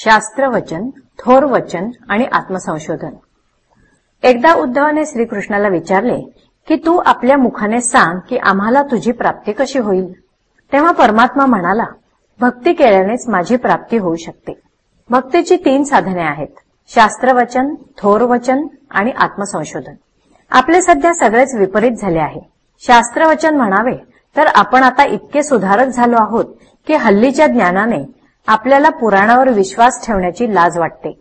शास्त्रवचन थोर वचन आणि आत्मसंशोधन. एकदा उद्धवाने श्रीकृष्णाला विचारले की तू आपल्या मुखाने सांग की आम्हाला तुझी प्राप्ती कशी होईल? तेव्हा परमात्मा म्हणाला भक्ती केल्यानेच माझी प्राप्ती होऊ शकते. भक्तीची तीन साधने आहेत शास्त्रवचन थोर वचन आणि आत्मसंशोधन. आपले सध्या सगळेच विपरीत झाले आहे. शास्त्रवचन म्हणावे तर आपण आता इतके सुधारक झालो आहोत की हल्लीच्या ज्ञानाने आपल्याला पुराणावर विश्वास ठेवण्याची लाज वाटते.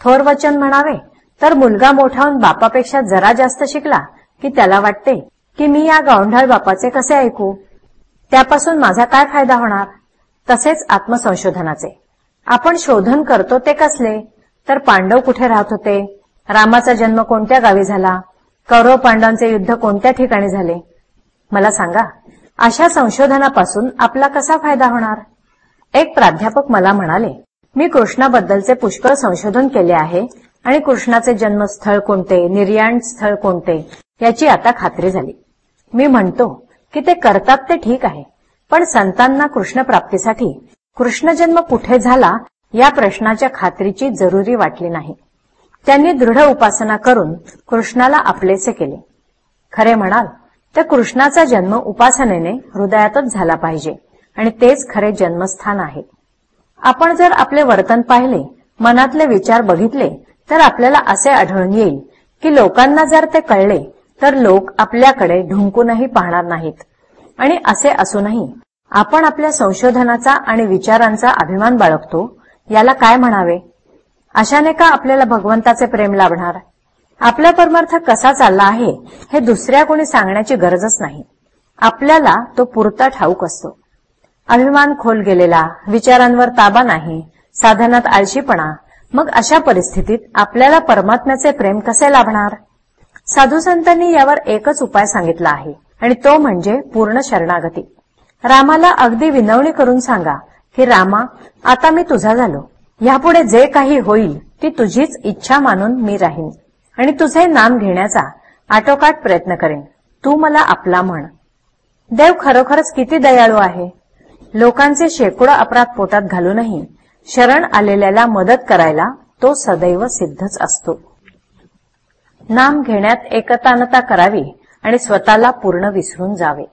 थोर वचन म्हणावे तर मुलगा मोठा होऊन बापापेक्षा जरा जास्त शिकला की त्याला वाटते की मी या गावंढाळ बापाचे कसे ऐकू? त्यापासून माझा काय फायदा होणार? तसेच आत्मसंशोधनाचे. आपण शोधन करतो ते कसले? तर पांडव कुठे राहत होते? रामाचा जन्म कोणत्या गावी झाला? कौरव पांडवांचे युद्ध कोणत्या ठिकाणी झाले? मला सांगा अशा संशोधनापासून आपला कसा फायदा होणार? एक प्राध्यापक मला म्हणाले मी कृष्णाबद्दलचे पुष्कळ संशोधन केले आहे आणि कृष्णाचे जन्मस्थळ कोणते निर्याण स्थळ कोणते याची आता खात्री झाली. मी म्हणतो की ते करतात ते ठीक आहे पण संतांना कृष्ण प्राप्तीसाठी कृष्ण जन्म कुठे झाला या प्रश्नाच्या खात्रीची जरुरी वाटली नाही. त्यांनी दृढ उपासना करून कृष्णाला आपलेसे केले. खरे म्हणाल तर कृष्णाचा जन्म उपासनेने हृदयातच झाला पाहिजे. आणि तेच खरे जन्मस्थान आहे. आपण जर आपले वर्तन पाहिले मनातले विचार बघितले तर आपल्याला असे आढळून येईल की लोकांना जर ते कळले तर लोक आपल्याकडे ढुंकूनही पाहणार नाहीत. आणि असे असूनही आपण आपल्या संशोधनाचा आणि विचारांचा अभिमान बाळगतो याला काय म्हणावे? अशाने का आपल्याला भगवंताचे प्रेम लाभणार? आपला परमार्थ कसा चालला आहे हे दुसऱ्या कोणी सांगण्याची गरजच नाही. आपल्याला तो पुरता ठाऊक असतो. अभिमान खोल गेलेला विचारांवर ताबा नाही साधनात आळशीपणा. मग अशा परिस्थितीत आपल्याला परमात्म्याचे प्रेम कसे लाभणार? साधू संतांनी यावर एकच उपाय सांगितला आहे आणि तो म्हणजे पूर्ण शरणागती. रामाला अगदी विनवणी करून सांगा की रामा आता मी तुझा झालो. यापुढे जे काही होईल ती तुझीच इच्छा मानून मी राहीन. आणि तुझे नाम घेण्याचा आटोकाट प्रयत्न करेन. तू मला आपला म्हण. देव खरोखरच किती दयाळू आहे. लोकांचे शेकडो अपराध पोटात घालूनही शरण आलेल्याला मदत करायला तो सदैव सिद्धच असतो. नाम घेण्यात एकतानता करावी आणि स्वतःला पूर्ण विसरून जावे.